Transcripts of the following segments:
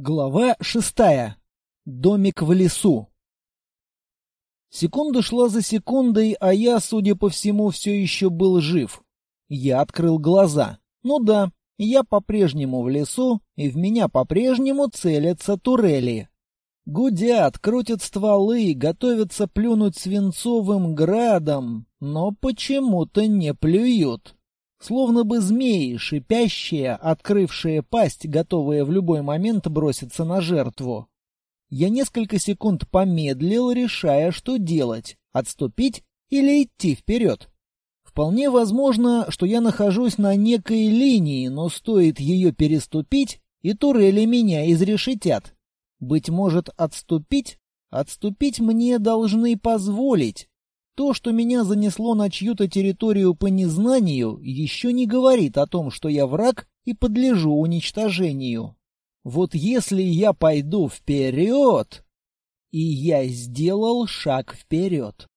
Глава шестая. Домик в лесу. Секунда шла за секундой, а я, судя по всему, все еще был жив. Я открыл глаза. Ну да, я по-прежнему в лесу, и в меня по-прежнему целятся турели. Гудят, крутят стволы, готовятся плюнуть свинцовым градом, но почему-то не плюют. Словно бы змеи, шипящие, открывшие пасть, готовые в любой момент броситься на жертву. Я несколько секунд помедлил, решая, что делать — отступить или идти вперед. Вполне возможно, что я нахожусь на некой линии, но стоит ее переступить, и турели меня изрешетят. Быть может, отступить? Отступить мне должны позволить, то, что меня занесло на чью-то территорию по незнанию, еще не говорит о том, что я враг и подлежу уничтожению. Вот если я пойду вперед... И я сделал шаг вперед.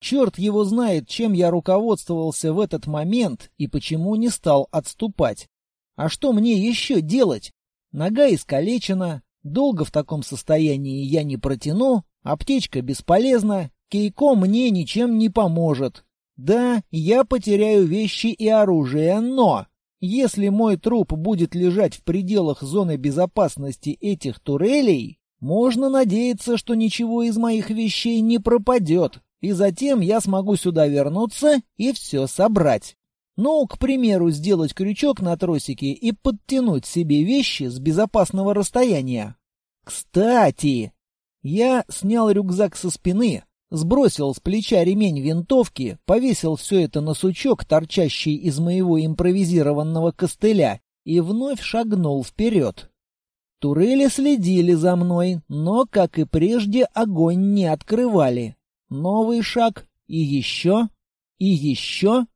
Черт его знает, чем я руководствовался в этот момент и почему не стал отступать. А что мне еще делать? Нога искалечена, долго в таком состоянии я не протяну, аптечка бесполезна, Кейко мне ничем не поможет. Да, я потеряю вещи и оружие, но... Если мой труп будет лежать в пределах зоны безопасности этих турелей, можно надеяться, что ничего из моих вещей не пропадет, и затем я смогу сюда вернуться и все собрать. Ну, к примеру, сделать крючок на тросике и подтянуть себе вещи с безопасного расстояния. Кстати, я снял рюкзак со спины, Сбросил с плеча ремень винтовки, повесил все это на сучок, торчащий из моего импровизированного костыля, и вновь шагнул вперед. Турели следили за мной, но, как и прежде, огонь не открывали. Новый шаг, и еще, и еще.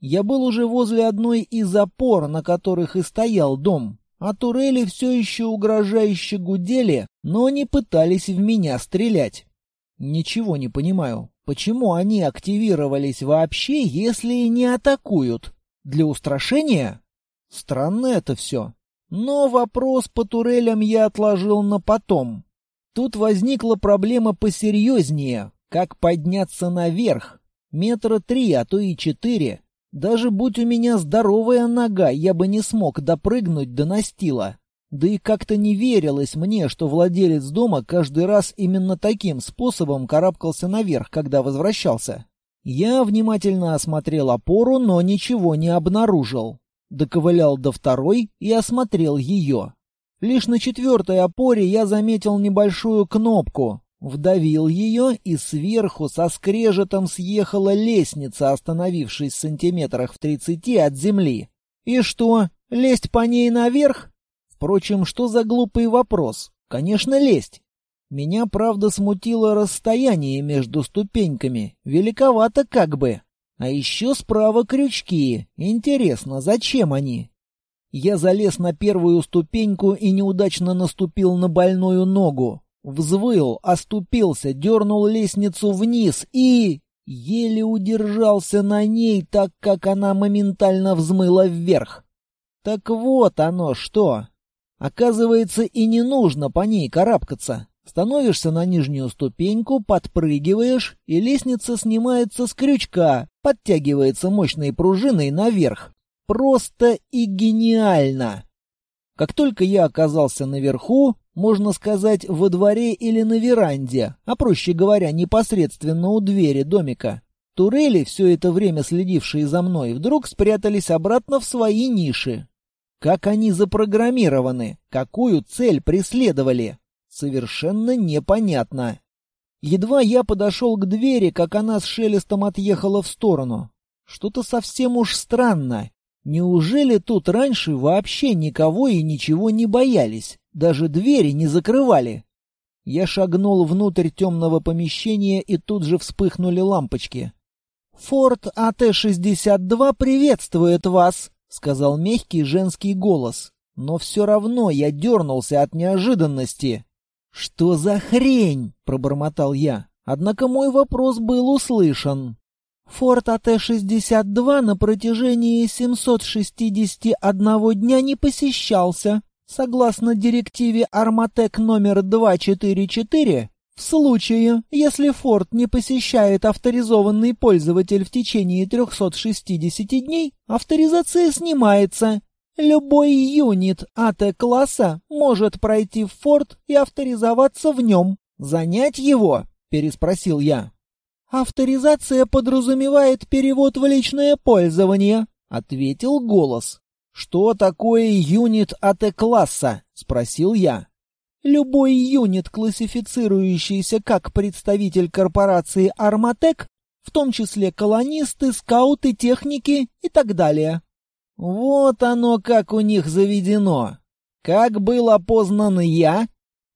Я был уже возле одной из опор, на которых и стоял дом, а турели все еще угрожающе гудели, но не пытались в меня стрелять. Ничего не понимаю. Почему они активировались вообще, если не атакуют? Для устрашения? Странно это все. Но вопрос по турелям я отложил на потом. Тут возникла проблема посерьезнее. Как подняться наверх? Метра три, а то и четыре. Даже будь у меня здоровая нога, я бы не смог допрыгнуть до настила. Да и как-то не верилось мне, что владелец дома каждый раз именно таким способом карабкался наверх, когда возвращался. Я внимательно осмотрел опору, но ничего не обнаружил. Доковылял до второй и осмотрел ее. Лишь на четвертой опоре я заметил небольшую кнопку. Вдавил ее, и сверху со скрежетом съехала лестница, остановившись в сантиметрах в тридцати от земли. И что, лезть по ней наверх? Впрочем, что за глупый вопрос? Конечно, лезть. Меня, правда, смутило расстояние между ступеньками. Великовато как бы. А еще справа крючки. Интересно, зачем они? Я залез на первую ступеньку и неудачно наступил на больную ногу. Взвыл, оступился, дернул лестницу вниз и... Еле удержался на ней, так как она моментально взмыла вверх. Так вот оно что. Оказывается, и не нужно по ней карабкаться. Становишься на нижнюю ступеньку, подпрыгиваешь, и лестница снимается с крючка, подтягивается мощной пружиной наверх. Просто и гениально! Как только я оказался наверху, можно сказать, во дворе или на веранде, а проще говоря, непосредственно у двери домика, турели, все это время следившие за мной, вдруг спрятались обратно в свои ниши, как они запрограммированы? Какую цель преследовали? Совершенно непонятно. Едва я подошел к двери, как она с шелестом отъехала в сторону. Что-то совсем уж странно. Неужели тут раньше вообще никого и ничего не боялись? Даже двери не закрывали? Я шагнул внутрь темного помещения, и тут же вспыхнули лампочки. «Форд АТ-62 приветствует вас!» — сказал мягкий женский голос. Но все равно я дернулся от неожиданности. «Что за хрень?» — пробормотал я. Однако мой вопрос был услышан. Форт АТ-62 на протяжении 761 дня не посещался, Согласно директиве Арматек номер 244, в случае, если форт не посещает авторизованный пользователь в течение 360 дней, авторизация снимается. Любой юнит АТ-класса может пройти в форт и авторизоваться в нем. «Занять его?» — переспросил я. «Авторизация подразумевает перевод в личное пользование», — ответил голос. «Что такое юнит АТ-класса?» — спросил я. Любой юнит, классифицирующийся как представитель корпорации «Арматек», в том числе колонисты, скауты, техники и так далее. Вот оно как у них заведено. Как был опознан я?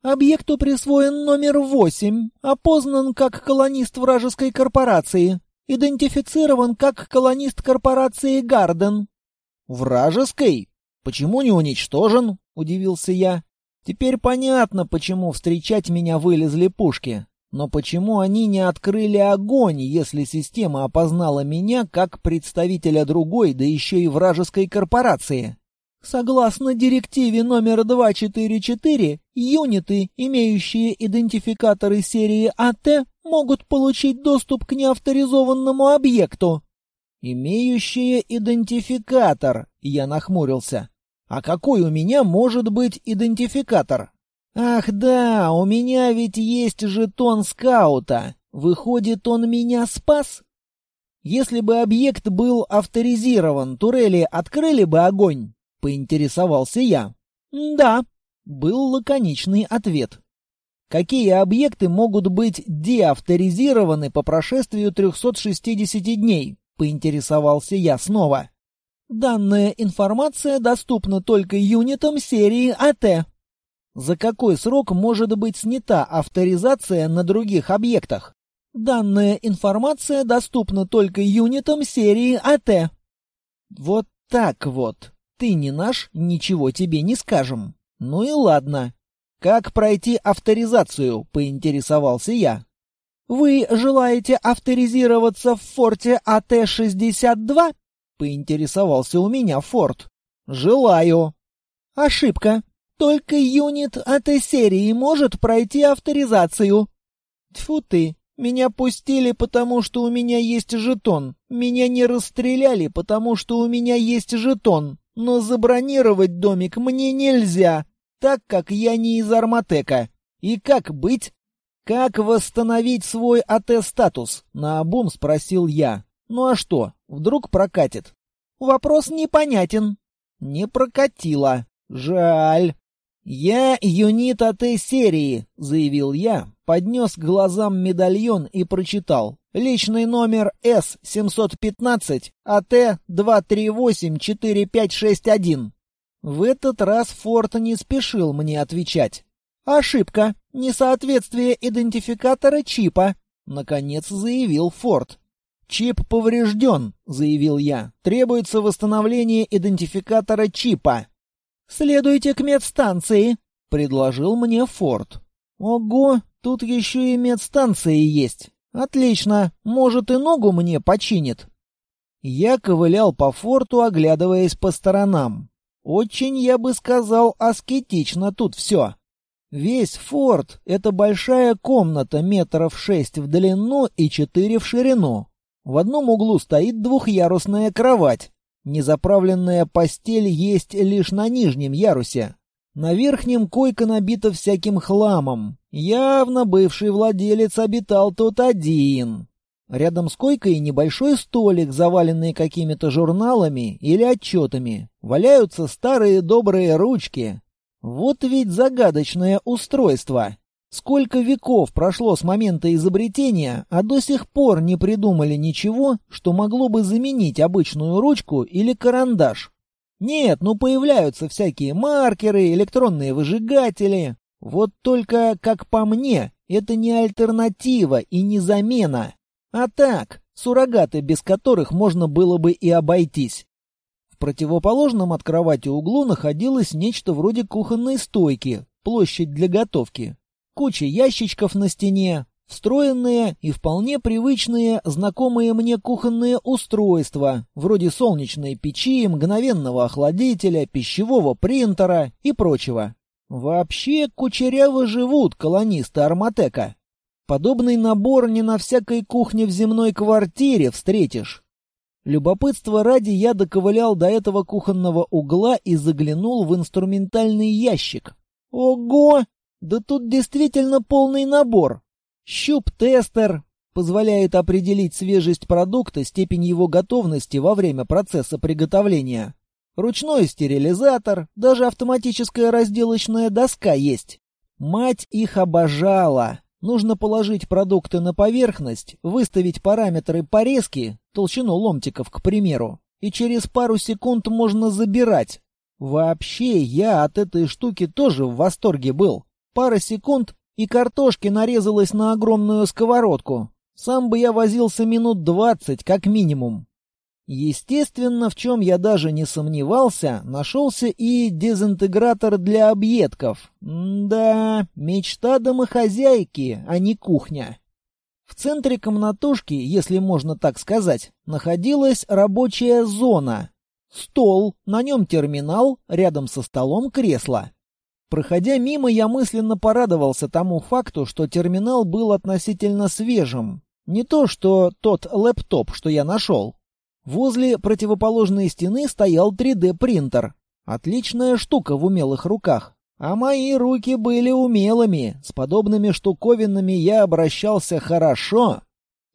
Объекту присвоен номер 8, опознан как колонист вражеской корпорации, идентифицирован как колонист корпорации «Гарден». «Вражеской? Почему не уничтожен?» — удивился я. Теперь понятно, почему встречать меня вылезли пушки. Но почему они не открыли огонь, если система опознала меня как представителя другой, да еще и вражеской корпорации? Согласно директиве номер 244, юниты, имеющие идентификаторы серии АТ, могут получить доступ к неавторизованному объекту. Имеющие идентификатор, я нахмурился. А какой у меня может быть идентификатор? Ах да, у меня ведь есть жетон скаута. Выходит, он меня спас? Если бы объект был авторизирован, турели открыли бы огонь? Поинтересовался я. Да, был лаконичный ответ. Какие объекты могут быть деавторизированы по прошествию 360 дней? Поинтересовался я снова. Данная информация доступна только юнитам серии АТ. За какой срок может быть снята авторизация на других объектах? Данная информация доступна только юнитам серии АТ. Вот так вот. Ты не наш, ничего тебе не скажем. Ну и ладно. Как пройти авторизацию, поинтересовался я. Вы желаете авторизироваться в форте АТ-62? Поинтересовался у меня Форд. «Желаю». «Ошибка. Только юнит этой серии может пройти авторизацию». «Тьфу ты, меня пустили, потому что у меня есть жетон. Меня не расстреляли, потому что у меня есть жетон. Но забронировать домик мне нельзя, так как я не из Арматека. И как быть? Как восстановить свой АТ-статус? Наобум спросил я. Ну а что, вдруг прокатит? Вопрос непонятен. Не прокатило. Жаль. «Я юнит АТ-серии», — заявил я, поднес к глазам медальон и прочитал. «Личный номер С-715, АТ-238-4561». В этот раз Форд не спешил мне отвечать. «Ошибка. Несоответствие идентификатора чипа», — наконец заявил Форд. «Чип поврежден», — заявил я. «Требуется восстановление идентификатора чипа». «Следуйте к медстанции», — предложил мне Форд. «Ого, тут еще и медстанции есть. Отлично, может и ногу мне починит». Я ковылял по форту, оглядываясь по сторонам. Очень, я бы сказал, аскетично тут все. Весь форт — это большая комната метров шесть в длину и четыре в ширину. В одном углу стоит двухъярусная кровать. Незаправленная постель есть лишь на нижнем ярусе. На верхнем койка набита всяким хламом. Явно бывший владелец обитал тут один. Рядом с койкой небольшой столик, заваленный какими-то журналами или отчетами. Валяются старые добрые ручки. Вот ведь загадочное устройство. Сколько веков прошло с момента изобретения, а до сих пор не придумали ничего, что могло бы заменить обычную ручку или карандаш. Нет, ну появляются всякие маркеры, электронные выжигатели. Вот только, как по мне, это не альтернатива и не замена. А так, суррогаты, без которых можно было бы и обойтись. В противоположном от кровати углу находилось нечто вроде кухонной стойки, площадь для готовки. Куча ящичков на стене, Встроенные и вполне привычные, знакомые мне кухонные устройства, вроде солнечной печи, мгновенного охладителя, пищевого принтера и прочего. Вообще кучеряво живут колонисты Арматека. Подобный набор не на всякой кухне в земной квартире встретишь. Любопытство ради я доковылял до этого кухонного угла и заглянул в инструментальный ящик. Ого! Да тут действительно полный набор. Щуп-тестер позволяет определить свежесть продукта, степень его готовности во время процесса приготовления. Ручной стерилизатор, даже автоматическая разделочная доска есть. Мать их обожала. Нужно положить продукты на поверхность, выставить параметры порезки, толщину ломтиков, к примеру, и через пару секунд можно забирать. Вообще, я от этой штуки тоже в восторге был. Пара секунд, и картошки нарезалась на огромную сковородку. Сам бы я возился минут двадцать, как минимум. Естественно, в чем я даже не сомневался, нашелся и дезинтегратор для объедков. М да, мечта домохозяйки, а не кухня. В центре комнатушки, если можно так сказать, находилась рабочая зона. Стол, на нем терминал, рядом со столом кресло. Проходя мимо, я мысленно порадовался тому факту, что терминал был относительно свежим. Не то, что тот лэптоп, что я нашел. Возле противоположной стены стоял 3D-принтер. Отличная штука в умелых руках. А мои руки были умелыми. С подобными штуковинами я обращался хорошо.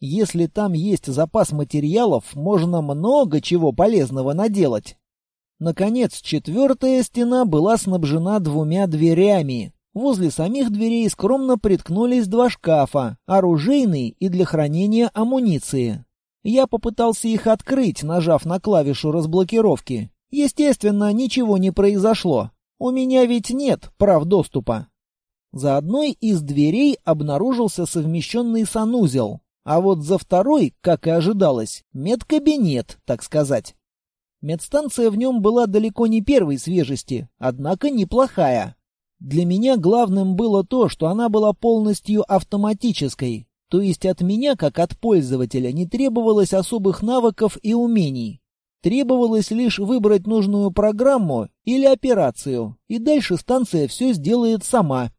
Если там есть запас материалов, можно много чего полезного наделать. Наконец, четвертая стена была снабжена двумя дверями. Возле самих дверей скромно приткнулись два шкафа, оружейный и для хранения амуниции. Я попытался их открыть, нажав на клавишу разблокировки. Естественно, ничего не произошло. У меня ведь нет прав доступа. За одной из дверей обнаружился совмещенный санузел, а вот за второй, как и ожидалось, медкабинет, так сказать. Медстанция в нем была далеко не первой свежести, однако неплохая. Для меня главным было то, что она была полностью автоматической, то есть от меня, как от пользователя, не требовалось особых навыков и умений. Требовалось лишь выбрать нужную программу или операцию, и дальше станция все сделает сама.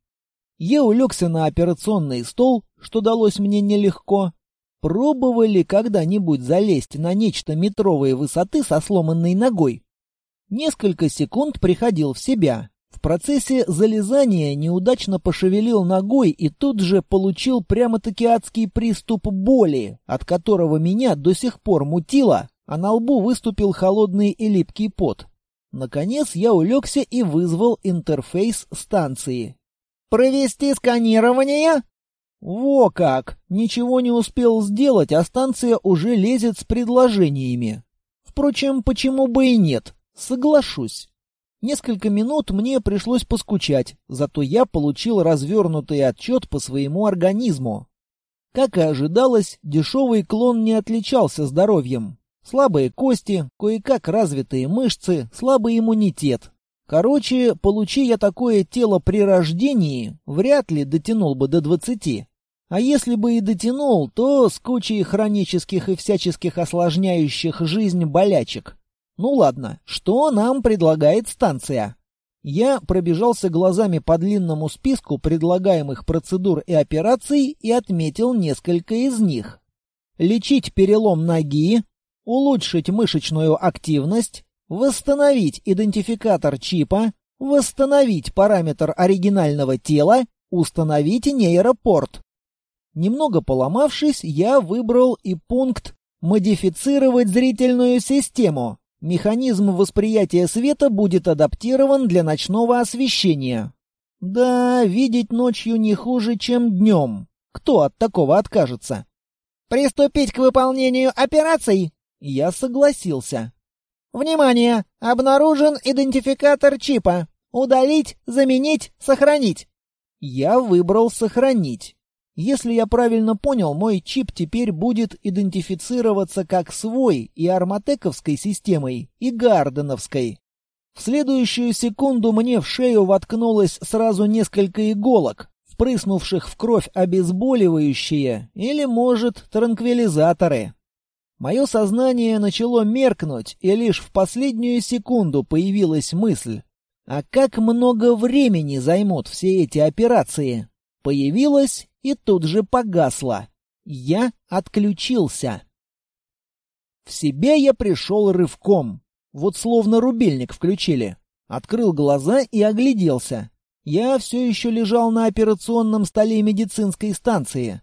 Я улегся на операционный стол, что далось мне нелегко. Пробовали когда-нибудь залезть на нечто метровой высоты со сломанной ногой? Несколько секунд приходил в себя. В процессе залезания неудачно пошевелил ногой и тут же получил прямо-таки адский приступ боли, от которого меня до сих пор мутило, а на лбу выступил холодный и липкий пот. Наконец я улегся и вызвал интерфейс станции. «Провести сканирование?» Во как! Ничего не успел сделать, а станция уже лезет с предложениями. Впрочем, почему бы и нет? Соглашусь. Несколько минут мне пришлось поскучать, зато я получил развернутый отчет по своему организму. Как и ожидалось, дешевый клон не отличался здоровьем. Слабые кости, кое-как развитые мышцы, слабый иммунитет. Короче, получи я такое тело при рождении, вряд ли дотянул бы до двадцати. А если бы и дотянул, то с кучей хронических и всяческих осложняющих жизнь болячек. Ну ладно, что нам предлагает станция? Я пробежался глазами по длинному списку предлагаемых процедур и операций и отметил несколько из них. Лечить перелом ноги, улучшить мышечную активность, восстановить идентификатор чипа, восстановить параметр оригинального тела, установить нейропорт. Немного поломавшись, я выбрал и пункт «Модифицировать зрительную систему», Механизм восприятия света будет адаптирован для ночного освещения. Да, видеть ночью не хуже, чем днем. Кто от такого откажется? Приступить к выполнению операций? Я согласился. Внимание! Обнаружен идентификатор чипа. Удалить, заменить, сохранить. Я выбрал сохранить. Если я правильно понял, мой чип теперь будет идентифицироваться как свой и арматековской системой, и гарденовской. В следующую секунду мне в шею воткнулось сразу несколько иголок, впрыснувших в кровь обезболивающие или, может, транквилизаторы. Мое сознание начало меркнуть, и лишь в последнюю секунду появилась мысль. А как много времени займут все эти операции? Появилась и тут же погасла. Я отключился. В себя я пришел рывком. Вот словно рубильник включили. Открыл глаза и огляделся. Я все еще лежал на операционном столе медицинской станции.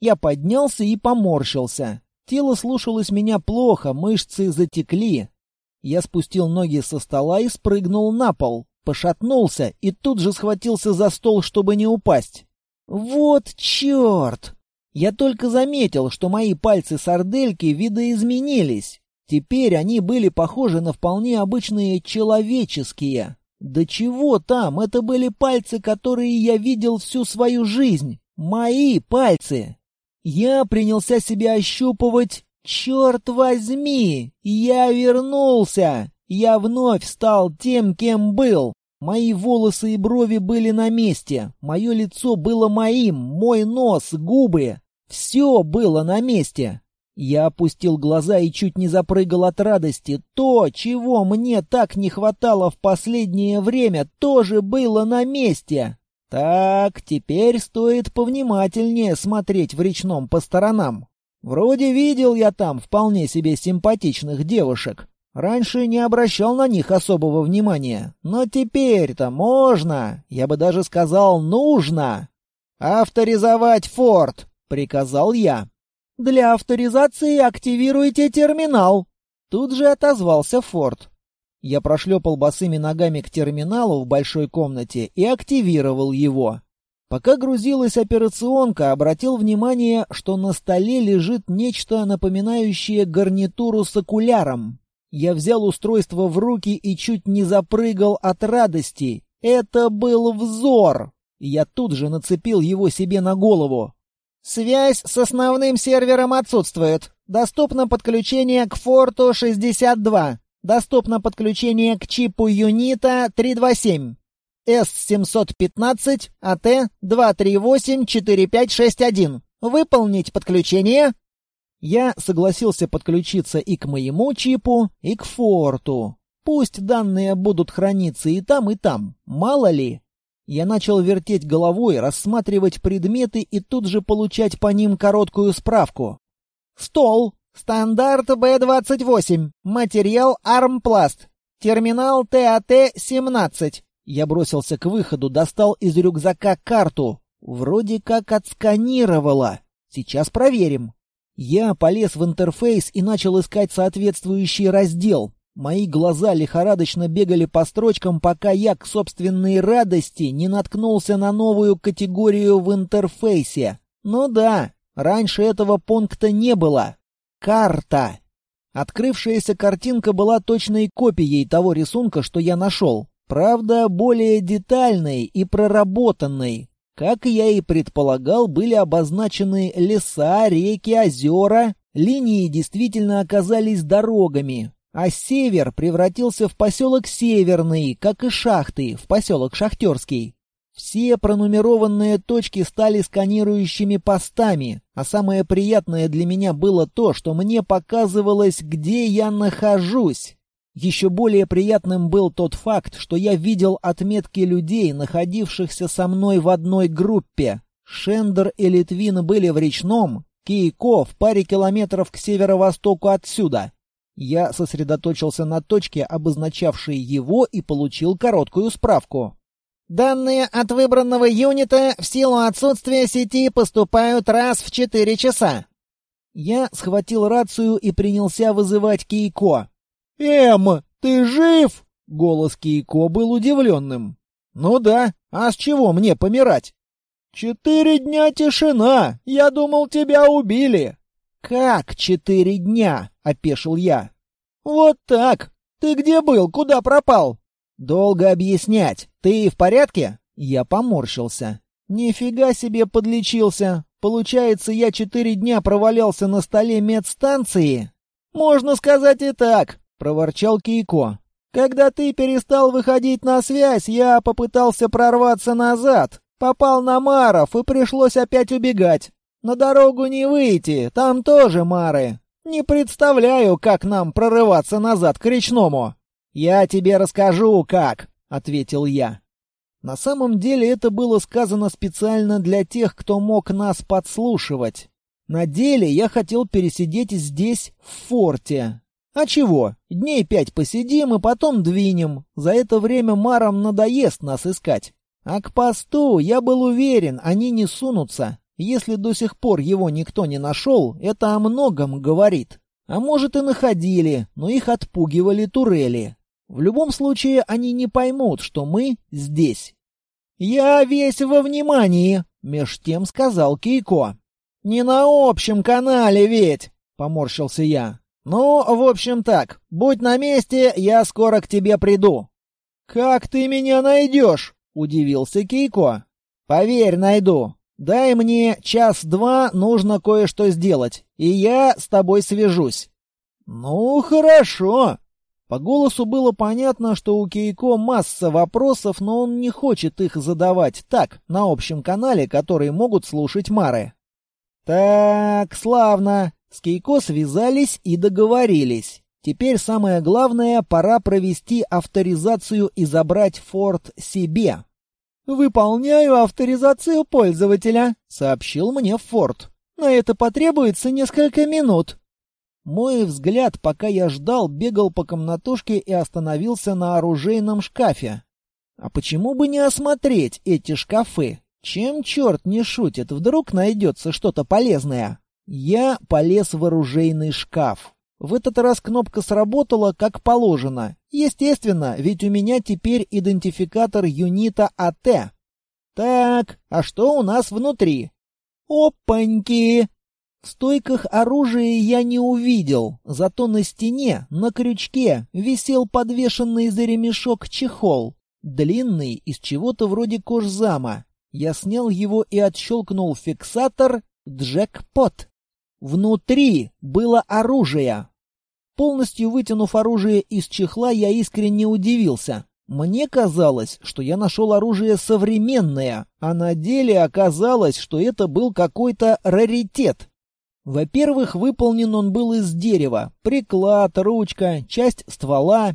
Я поднялся и поморщился. Тело слушалось меня плохо, мышцы затекли. Я спустил ноги со стола и спрыгнул на пол, пошатнулся и тут же схватился за стол, чтобы не упасть. Вот черт! Я только заметил, что мои пальцы-сардельки видоизменились. Теперь они были похожи на вполне обычные человеческие. Да чего там, это были пальцы, которые я видел всю свою жизнь. Мои пальцы. Я принялся себя ощупывать. Черт возьми, я вернулся. Я вновь стал тем, кем был. Мои волосы и брови были на месте. Мое лицо было моим, мой нос, губы. Все было на месте. Я опустил глаза и чуть не запрыгал от радости. То, чего мне так не хватало в последнее время, тоже было на месте. Так, теперь стоит повнимательнее смотреть в речном по сторонам. Вроде видел я там вполне себе симпатичных девушек. Раньше не обращал на них особого внимания, но теперь-то можно, я бы даже сказал, нужно. «Авторизовать форт!» — приказал я. «Для авторизации активируйте терминал!» Тут же отозвался Форд. Я прошлепал босыми ногами к терминалу в большой комнате и активировал его. Пока грузилась операционка, обратил внимание, что на столе лежит нечто напоминающее гарнитуру с окуляром. Я взял устройство в руки и чуть не запрыгал от радости. Это был взор! Я тут же нацепил его себе на голову. Связь с основным сервером отсутствует. Доступно подключение к Форту 62. Доступно подключение к чипу Юнита 327. С-715 АТ-238-4561. Выполнить подключение. Я согласился подключиться и к моему чипу, и к Форту. Пусть данные будут храниться и там, и там. Мало ли. Я начал вертеть головой, рассматривать предметы и тут же получать по ним короткую справку. Стол. Стандарт Б-28. Материал Армпласт. Терминал ТАТ-17. Я бросился к выходу, достал из рюкзака карту. Вроде как отсканировала. Сейчас проверим. Я полез в интерфейс и начал искать соответствующий раздел. Мои глаза лихорадочно бегали по строчкам, пока я к собственной радости не наткнулся на новую категорию в интерфейсе. Ну да, раньше этого пункта не было. Карта. Открывшаяся картинка была точной копией того рисунка, что я нашел. Правда, более детальной и проработанной. Как я и предполагал, были обозначены леса, реки, озера. Линии действительно оказались дорогами, а север превратился в поселок Северный, как и шахты, в поселок Шахтерский. Все пронумерованные точки стали сканирующими постами, а самое приятное для меня было то, что мне показывалось, где я нахожусь. Еще более приятным был тот факт, что я видел отметки людей, находившихся со мной в одной группе. Шендер и Литвин были в речном, Кейко в паре километров к северо-востоку отсюда. Я сосредоточился на точке, обозначавшей его, и получил короткую справку. Данные от выбранного юнита в силу отсутствия сети поступают раз в четыре часа. Я схватил рацию и принялся вызывать Кейко. «Эм, ты жив?» Голос Кейко был удивленным. «Ну да, а с чего мне помирать?» «Четыре дня тишина! Я думал, тебя убили!» «Как четыре дня?» — опешил я. «Вот так! Ты где был? Куда пропал?» «Долго объяснять. Ты в порядке?» Я поморщился. «Нифига себе подлечился. Получается, я четыре дня провалялся на столе медстанции?» «Можно сказать и так», — проворчал Кейко. «Когда ты перестал выходить на связь, я попытался прорваться назад. Попал на маров и пришлось опять убегать. На дорогу не выйти, там тоже мары. Не представляю, как нам прорываться назад к речному. Я тебе расскажу, как, ответил я. На самом деле это было сказано специально для тех, кто мог нас подслушивать. На деле я хотел пересидеть здесь, в форте. А чего? Дней пять посидим и потом двинем. За это время Марам надоест нас искать. А к посту, я был уверен, они не сунутся. Если до сих пор его никто не нашел, это о многом говорит. А может и находили, но их отпугивали турели. В любом случае они не поймут, что мы здесь. «Я весь во внимании», — меж тем сказал Кейко. «Не на общем канале ведь», — поморщился я. «Ну, в общем так, будь на месте, я скоро к тебе приду». «Как ты меня найдешь?» — удивился Кейко. «Поверь, найду. Дай мне час-два, нужно кое-что сделать, и я с тобой свяжусь». «Ну, хорошо». По голосу было понятно, что у Кейко масса вопросов, но он не хочет их задавать так, на общем канале, который могут слушать Мары. «Так, славно. С Кейко связались и договорились. Теперь самое главное, пора провести авторизацию и забрать форт себе». «Выполняю авторизацию пользователя», — сообщил мне Форд. «На это потребуется несколько минут». Мой взгляд, пока я ждал, бегал по комнатушке и остановился на оружейном шкафе. А почему бы не осмотреть эти шкафы? Чем черт не шутит, вдруг найдется что-то полезное. Я полез в оружейный шкаф. В этот раз кнопка сработала как положено. Естественно, ведь у меня теперь идентификатор юнита АТ. Так, а что у нас внутри? Опаньки! В стойках оружия я не увидел, зато на стене, на крючке, висел подвешенный за ремешок чехол, длинный, из чего-то вроде кожзама. Я снял его и отщелкнул фиксатор «Джекпот». Внутри было оружие. Полностью вытянув оружие из чехла, я искренне удивился. Мне казалось, что я нашел оружие современное, а на деле оказалось, что это был какой-то раритет. Во-первых, выполнен он был из дерева. Приклад, ручка, часть ствола,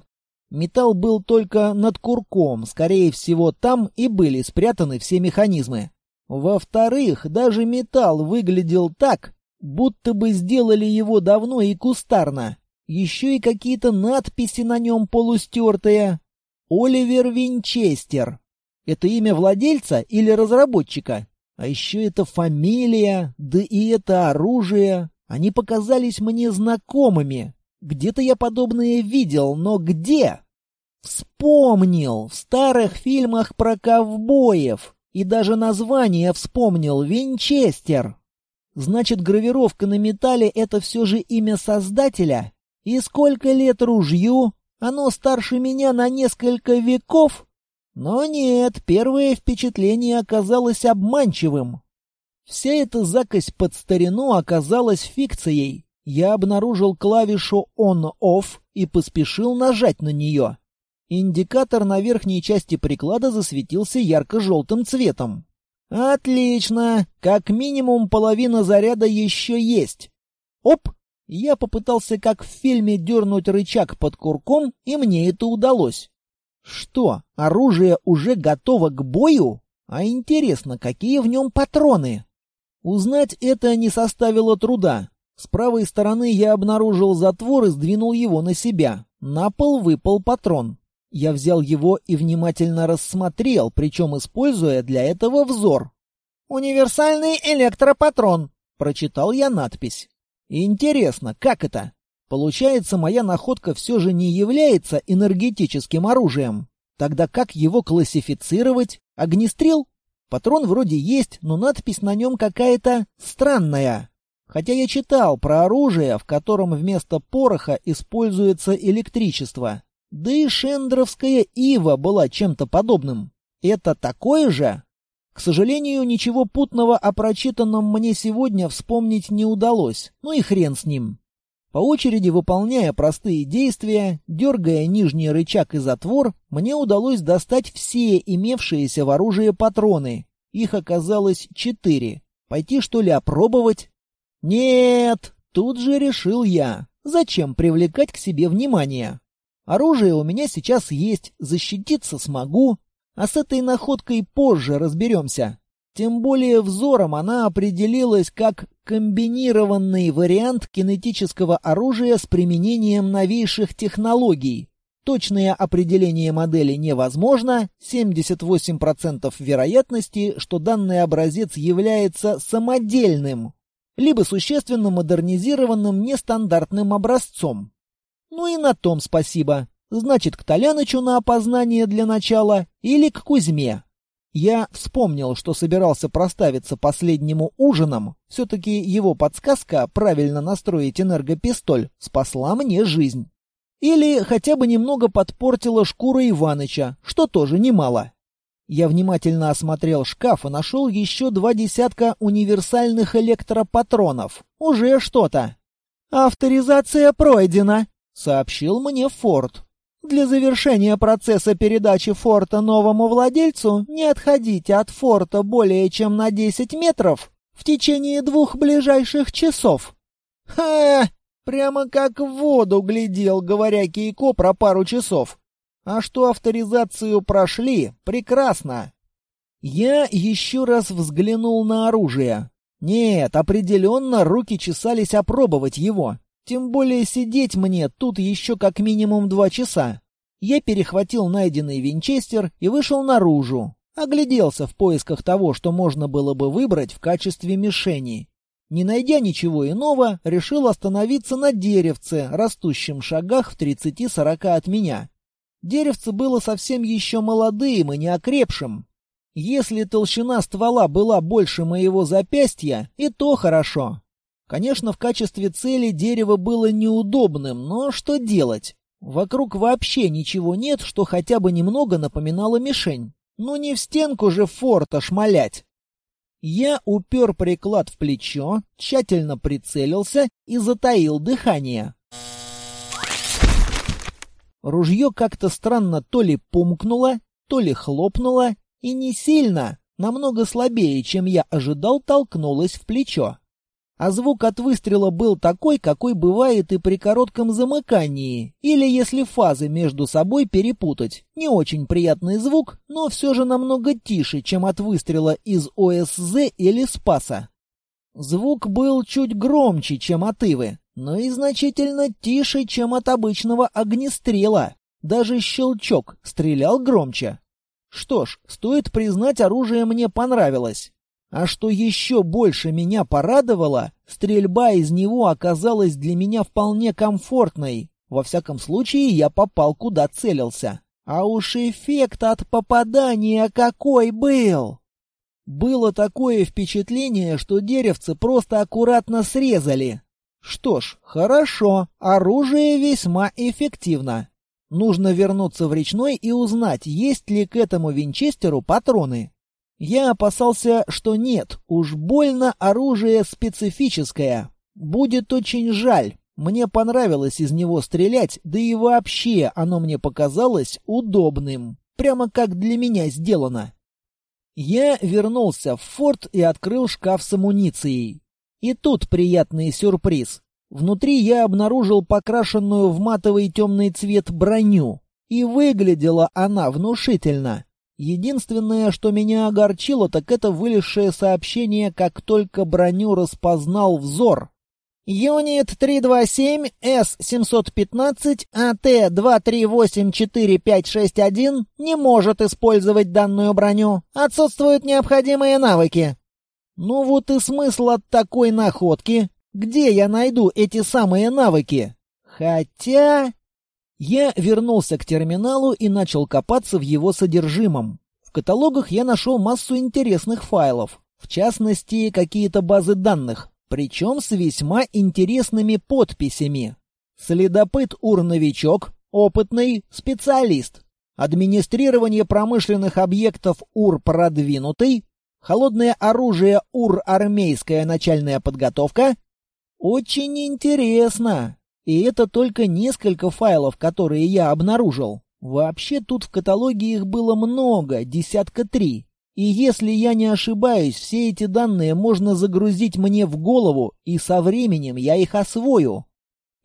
Металл был только над курком, скорее всего, там и были спрятаны все механизмы. Во-вторых, даже металл выглядел так, будто бы сделали его давно и кустарно. Еще и какие-то надписи на нем полустертые. Оливер Винчестер. Это имя владельца или разработчика? А еще это фамилия, да и это оружие. Они показались мне знакомыми. Где-то я подобное видел, но где? Вспомнил! В старых фильмах про ковбоев. И даже название вспомнил — Винчестер. Значит, гравировка на металле — это все же имя создателя? И сколько лет ружью? Оно старше меня на несколько веков? Но нет, первое впечатление оказалось обманчивым. Вся эта закось под старину оказалась фикцией. Я обнаружил клавишу «on-off» и поспешил нажать на нее. Индикатор на верхней части приклада засветился ярко-желтым цветом. «Отлично! Как минимум половина заряда еще есть!» «Оп!» Я попытался, как в фильме, дернуть рычаг под курком, и мне это удалось. «Что, оружие уже готово к бою? А интересно, какие в нем патроны?» Узнать это не составило труда. С правой стороны я обнаружил затвор и сдвинул его на себя. На пол выпал патрон. Я взял его и внимательно рассмотрел, причем используя для этого взор. «Универсальный электропатрон», — прочитал я надпись. «Интересно, как это? Получается, моя находка все же не является энергетическим оружием. Тогда как его классифицировать? Огнестрел? Патрон вроде есть, но надпись на нем какая-то странная. Хотя я читал про оружие, в котором вместо пороха используется электричество. Да и шендровская ива была чем-то подобным. Это такое же? К сожалению, ничего путного о прочитанном мне сегодня вспомнить не удалось. Ну и хрен с ним. По очереди выполняя простые действия, дергая нижний рычаг и затвор, мне удалось достать все имевшиеся в оружии патроны. Их оказалось четыре. Пойти, что ли, опробовать? Нет, тут же решил я. Зачем привлекать к себе внимание? Оружие у меня сейчас есть, защититься смогу, а с этой находкой позже разберемся. Тем более взором она определилась как комбинированный вариант кинетического оружия с применением новейших технологий. Точное определение модели невозможно, 78% вероятности, что данный образец является самодельным, либо существенно модернизированным нестандартным образцом. Ну и на том спасибо. Значит, к Толянычу на опознание для начала или к Кузьме. Я вспомнил, что собирался проставиться последнему ужином. Все-таки его подсказка правильно настроить энергопистоль спасла мне жизнь. Или хотя бы немного подпортила шкуру Иваныча, что тоже немало. Я внимательно осмотрел шкаф и нашел еще два десятка универсальных электропатронов. Уже что-то. «Авторизация пройдена», — сообщил мне Форд. «Для завершения процесса передачи форта новому владельцу не отходите от форта более чем на 10 метров в течение двух ближайших часов». «Ха! Прямо как в воду глядел, говоря Кейко про пару часов. А что авторизацию прошли, прекрасно. Я еще раз взглянул на оружие. Нет, определенно руки чесались опробовать его. Тем более сидеть мне тут еще как минимум два часа. Я перехватил найденный винчестер и вышел наружу. Огляделся в поисках того, что можно было бы выбрать в качестве мишени. Не найдя ничего иного, решил остановиться на деревце, растущем шагах в 30-40 от меня. Деревце было совсем еще молодым и неокрепшим. Если толщина ствола была больше моего запястья, и то хорошо. Конечно, в качестве цели дерево было неудобным, но что делать? Вокруг вообще ничего нет, что хотя бы немного напоминало мишень. Ну не в стенку же форта шмалять. Я упер приклад в плечо, тщательно прицелился и затаил дыхание. Ружье как-то странно то ли помкнуло, то ли хлопнуло, и не сильно, намного слабее, чем я ожидал, толкнулось в плечо. А звук от выстрела был такой, какой бывает и при коротком замыкании, или если фазы между собой перепутать. Не очень приятный звук, но все же намного тише, чем от выстрела из ОСЗ или Спаса. Звук был чуть громче, чем от Ивы, но и значительно тише, чем от обычного огнестрела. Даже щелчок стрелял громче. Что ж, стоит признать, оружие мне понравилось. А что еще больше меня порадовало, стрельба из него оказалась для меня вполне комфортной. Во всяком случае, я попал куда целился. А уж эффект от попадания какой был! Было такое впечатление, что деревцы просто аккуратно срезали. Что ж, хорошо, оружие весьма эффективно. Нужно вернуться в речной и узнать, есть ли к этому винчестеру патроны. Я опасался, что нет, уж больно оружие специфическое. Будет очень жаль. Мне понравилось из него стрелять, да и вообще оно мне показалось удобным. Прямо как для меня сделано. Я вернулся в форт и открыл шкаф с амуницией. И тут приятный сюрприз. Внутри я обнаружил покрашенную в матовый темный цвет броню. И выглядела она внушительно. Единственное, что меня огорчило, так это вылезшее сообщение, как только броню распознал взор. Юнит 327 С-715 АТ-2384561 не может использовать данную броню. Отсутствуют необходимые навыки. Ну вот и смысл от такой находки. Где я найду эти самые навыки? Хотя... Я вернулся к терминалу и начал копаться в его содержимом. В каталогах я нашел массу интересных файлов, в частности, какие-то базы данных, причем с весьма интересными подписями. Следопыт-ур-новичок, опытный, специалист. Администрирование промышленных объектов УР-продвинутый, холодное оружие УР-армейская начальная подготовка. Очень интересно. И это только несколько файлов, которые я обнаружил. Вообще тут в каталоге их было много, десятка три. И если я не ошибаюсь, все эти данные можно загрузить мне в голову, и со временем я их освою.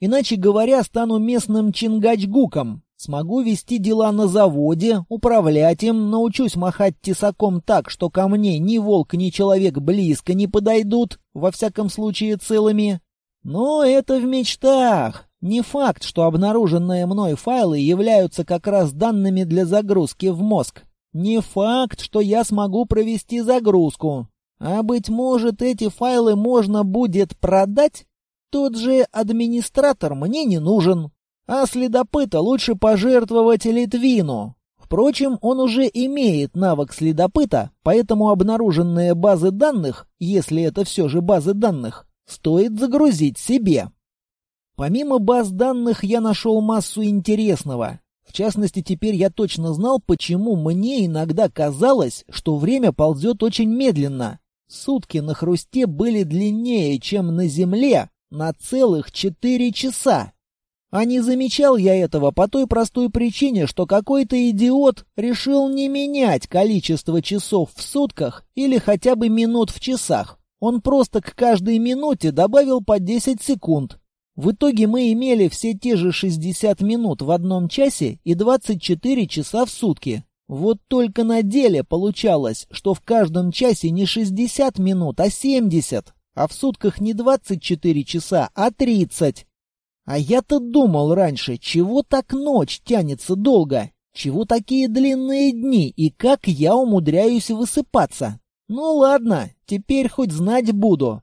Иначе говоря, стану местным чингачгуком. Смогу вести дела на заводе, управлять им, научусь махать тесаком так, что ко мне ни волк, ни человек близко не подойдут, во всяком случае целыми. Но это в мечтах. Не факт, что обнаруженные мной файлы являются как раз данными для загрузки в мозг. Не факт, что я смогу провести загрузку. А быть может, эти файлы можно будет продать? Тот же администратор мне не нужен. А следопыта лучше пожертвовать Литвину. Впрочем, он уже имеет навык следопыта, поэтому обнаруженные базы данных, если это все же базы данных, стоит загрузить себе. Помимо баз данных я нашел массу интересного. В частности, теперь я точно знал, почему мне иногда казалось, что время ползет очень медленно. Сутки на хрусте были длиннее, чем на земле, на целых четыре часа. А не замечал я этого по той простой причине, что какой-то идиот решил не менять количество часов в сутках или хотя бы минут в часах. Он просто к каждой минуте добавил по 10 секунд. В итоге мы имели все те же 60 минут в одном часе и 24 часа в сутки. Вот только на деле получалось, что в каждом часе не 60 минут, а 70, а в сутках не 24 часа, а 30. А я-то думал раньше, чего так ночь тянется долго, чего такие длинные дни и как я умудряюсь высыпаться. Ну ладно, теперь хоть знать буду.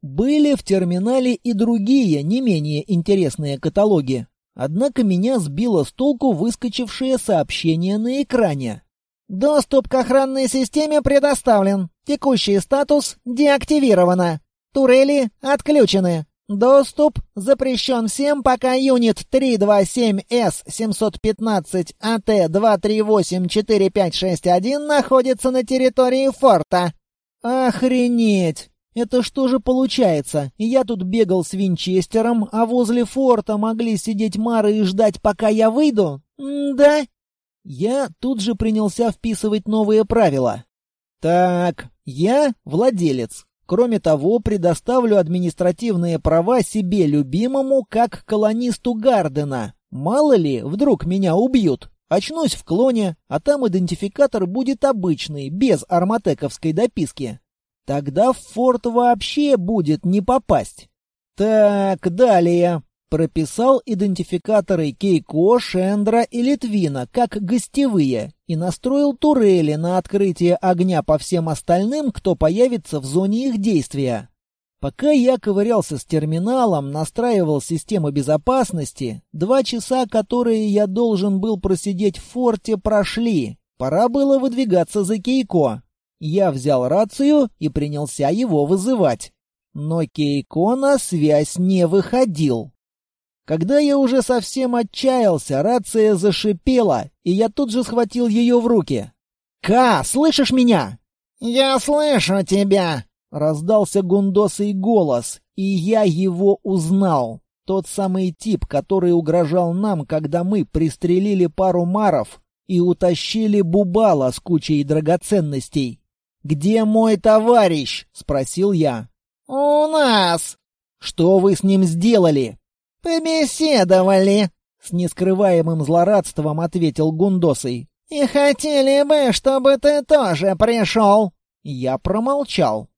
Были в терминале и другие, не менее интересные каталоги. Однако меня сбило с толку выскочившее сообщение на экране. «Доступ к охранной системе предоставлен. Текущий статус деактивировано. Турели отключены. Доступ запрещен всем, пока юнит 327С-715-АТ-238-4561 находится на территории форта». «Охренеть!» Это что же получается? Я тут бегал с винчестером, а возле форта могли сидеть мары и ждать, пока я выйду? М да. Я тут же принялся вписывать новые правила. Так, я владелец. Кроме того, предоставлю административные права себе любимому, как колонисту Гардена. Мало ли, вдруг меня убьют. Очнусь в клоне, а там идентификатор будет обычный, без арматековской дописки. Тогда в форт вообще будет не попасть. Так, далее. Прописал идентификаторы Кейко, Шендра и Литвина как гостевые и настроил турели на открытие огня по всем остальным, кто появится в зоне их действия. Пока я ковырялся с терминалом, настраивал систему безопасности, два часа, которые я должен был просидеть в форте, прошли. Пора было выдвигаться за Кейко. Я взял рацию и принялся его вызывать. Но Кейко на связь не выходил. Когда я уже совсем отчаялся, рация зашипела, и я тут же схватил ее в руки. «Ка, слышишь меня?» «Я слышу тебя!» — раздался гундосый голос, и я его узнал. Тот самый тип, который угрожал нам, когда мы пристрелили пару маров и утащили Бубала с кучей драгоценностей. «Где мой товарищ?» — спросил я. «У нас». «Что вы с ним сделали?» «Побеседовали», — с нескрываемым злорадством ответил Гундосый. «И хотели бы, чтобы ты тоже пришел». Я промолчал.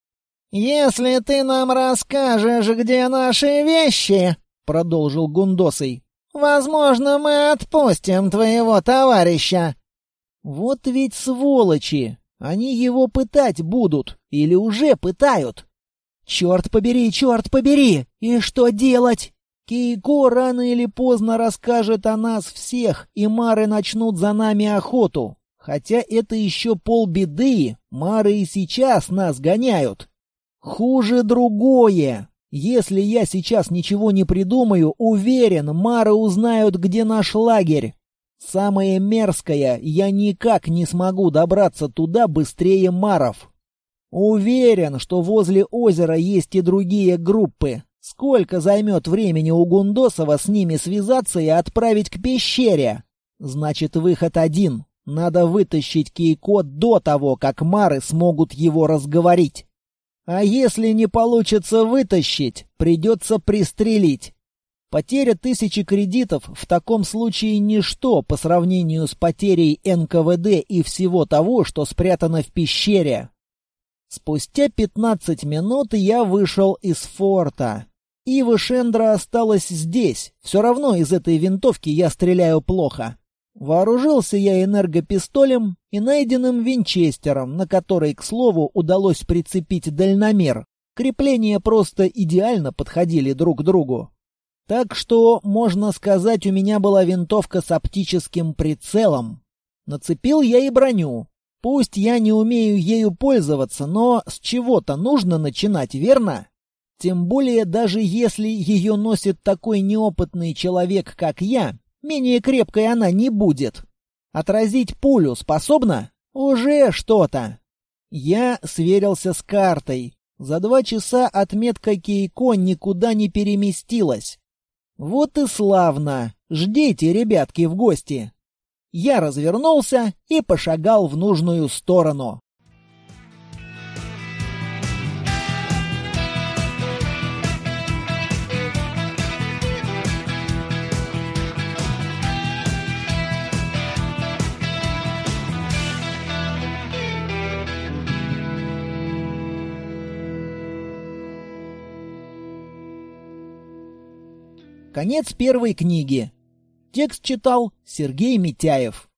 «Если ты нам расскажешь, где наши вещи», — продолжил Гундосый, — «возможно, мы отпустим твоего товарища». «Вот ведь сволочи! Они его пытать будут или уже пытают. Черт побери, черт побери! И что делать? Кейко рано или поздно расскажет о нас всех, и мары начнут за нами охоту. Хотя это еще полбеды, мары и сейчас нас гоняют. Хуже другое. Если я сейчас ничего не придумаю, уверен, мары узнают, где наш лагерь. Самое мерзкое, я никак не смогу добраться туда быстрее Маров. Уверен, что возле озера есть и другие группы. Сколько займет времени у Гундосова с ними связаться и отправить к пещере? Значит, выход один. Надо вытащить Кейко до того, как Мары смогут его разговорить. А если не получится вытащить, придется пристрелить. Потеря тысячи кредитов в таком случае ничто по сравнению с потерей НКВД и всего того, что спрятано в пещере. Спустя 15 минут я вышел из форта. Ива Шендра осталась здесь. Все равно из этой винтовки я стреляю плохо. Вооружился я энергопистолем и найденным винчестером, на который, к слову, удалось прицепить дальномер. Крепления просто идеально подходили друг к другу. Так что, можно сказать, у меня была винтовка с оптическим прицелом. Нацепил я и броню. Пусть я не умею ею пользоваться, но с чего-то нужно начинать, верно? Тем более, даже если ее носит такой неопытный человек, как я, менее крепкой она не будет. Отразить пулю способна? Уже что-то. Я сверился с картой. За два часа отметка Кейко никуда не переместилась. Вот и славно. Ждите, ребятки, в гости. Я развернулся и пошагал в нужную сторону. Конец первой книги. Текст читал Сергей Митяев.